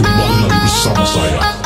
Come on, bersama saya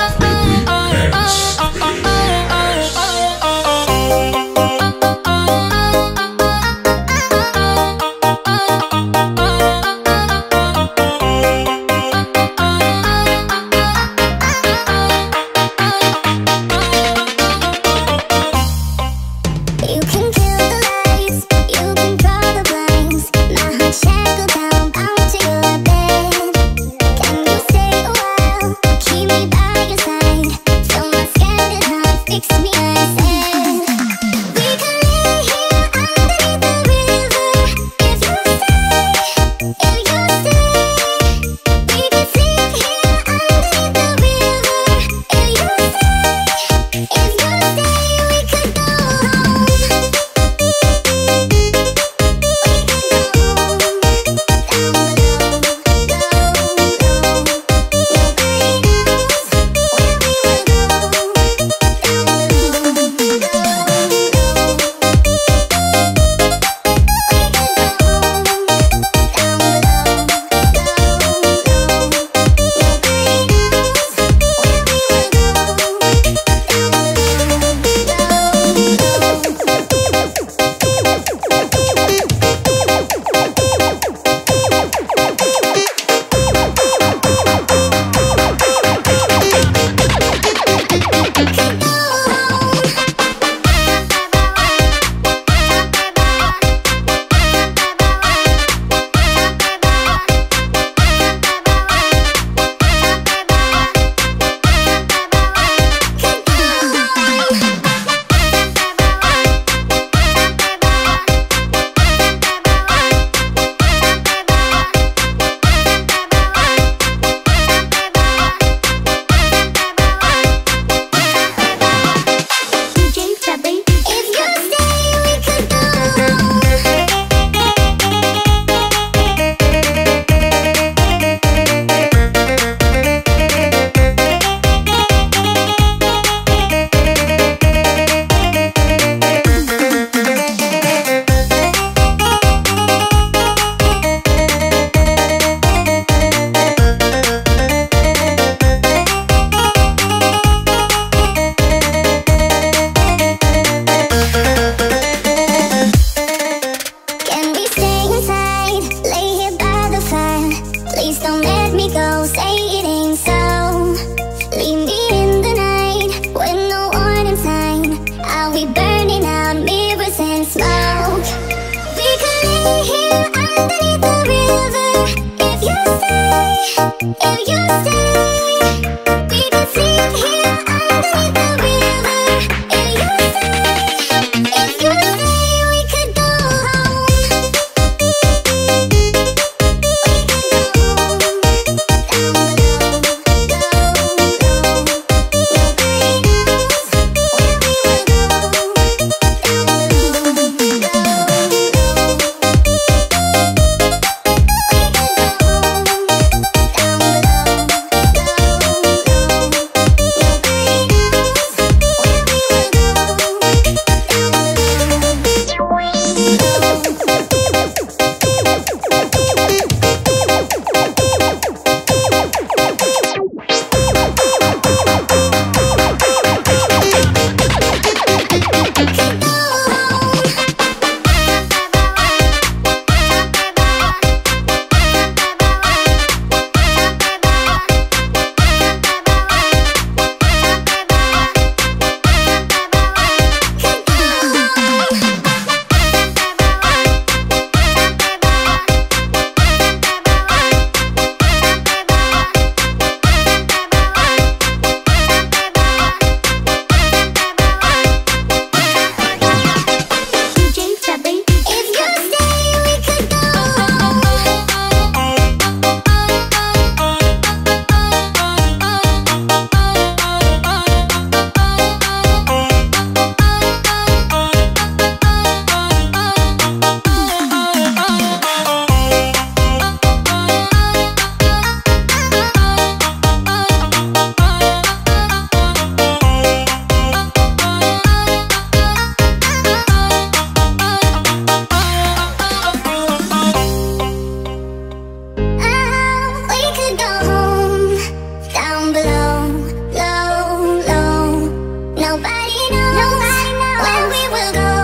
Where we will go.